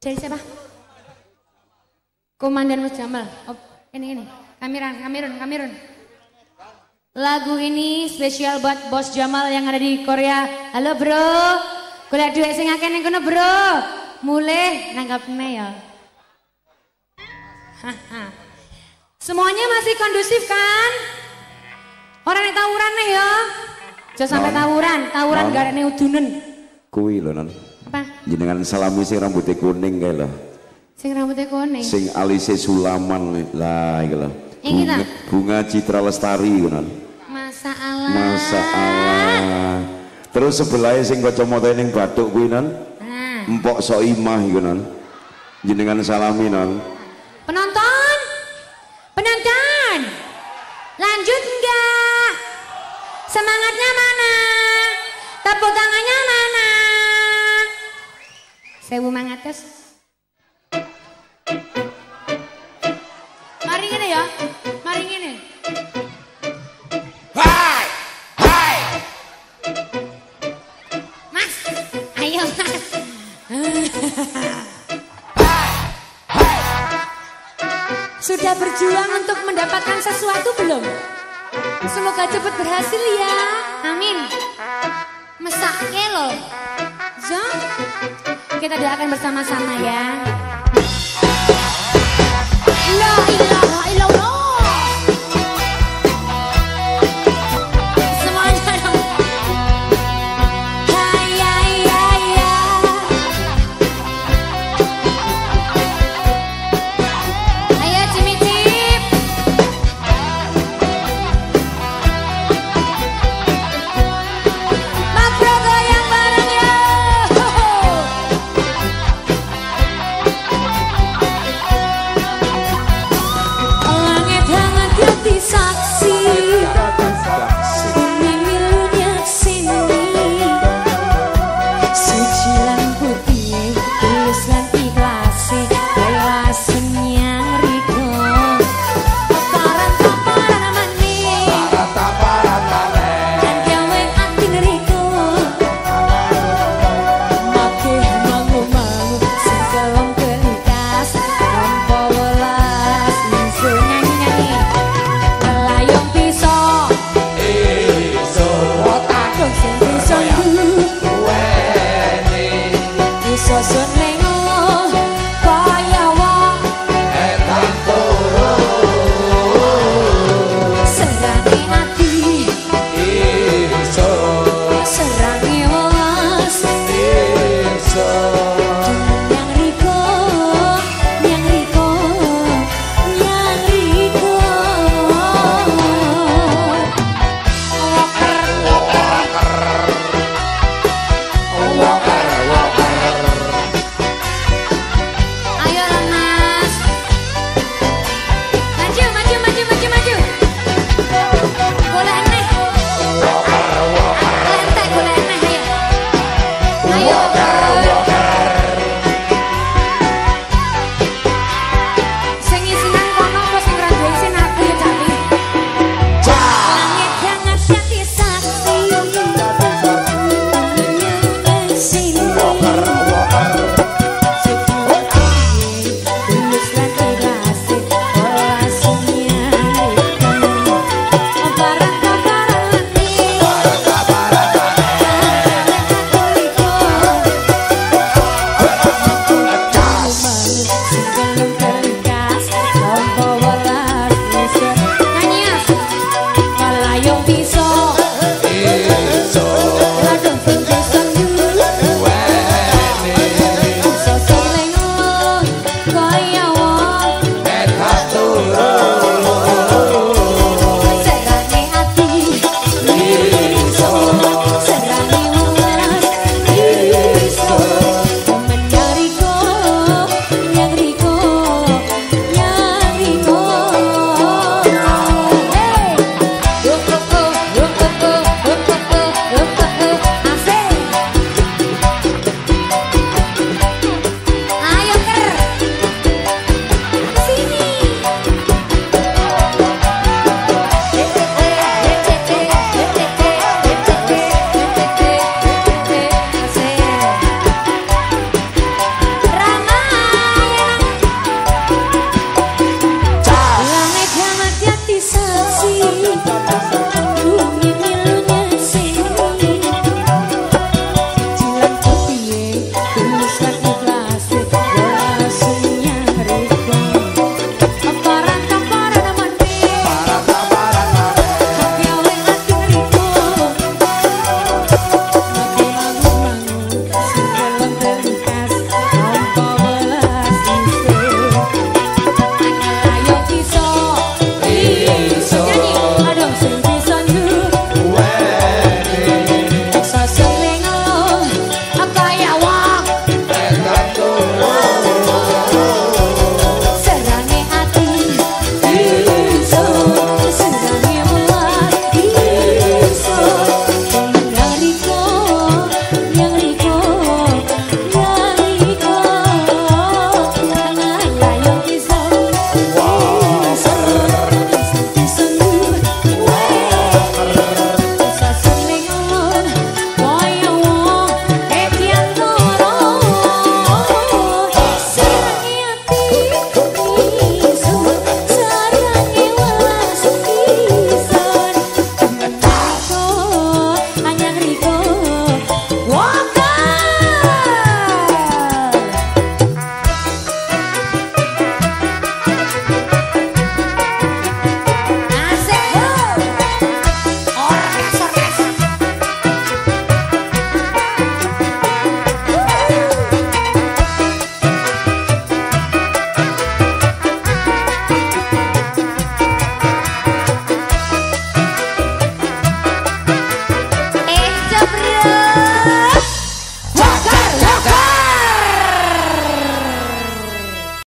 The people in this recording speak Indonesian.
Dari siapa? Komandan Mas Jamal. Oh, ini ini. Kamiran, Kamirun, Kamirun. Lagu ini spesial buat Bos Jamal yang ada di Korea. Halo bro, kuliah duit sing akeh ning kono bro. Mulai nanggapnya ya. Semuanya masih kondusif kan? Orang yang tawuran nih ya. Jangan sampai tawuran, tawuran gak ada udunen. Kuwi lho non. Apa? Jenengan salami sing rambutnya kuning kae lho. Sing rambutnya kuning. Sing alise Sulaman lah iki lho. Kita? Bunga, Citra Lestari iku non. Masa Allah. Masa Allah. Terus sebelahnya sing kacamata ning bathuk kuwi non. Nah, Empok Soimah iku non. Jenengan salami non. penonton, penonton, lanjut enggak? Semangatnya mana? Tepuk tangannya mana? Sewu mangatus. Mari ngene ya, mari ngene. Mas, ayo mas. Sudah berjuang untuk mendapatkan sesuatu belum? Semoga cepat berhasil ya. Amin. Mesake loh. So, kita doakan bersama-sama ya.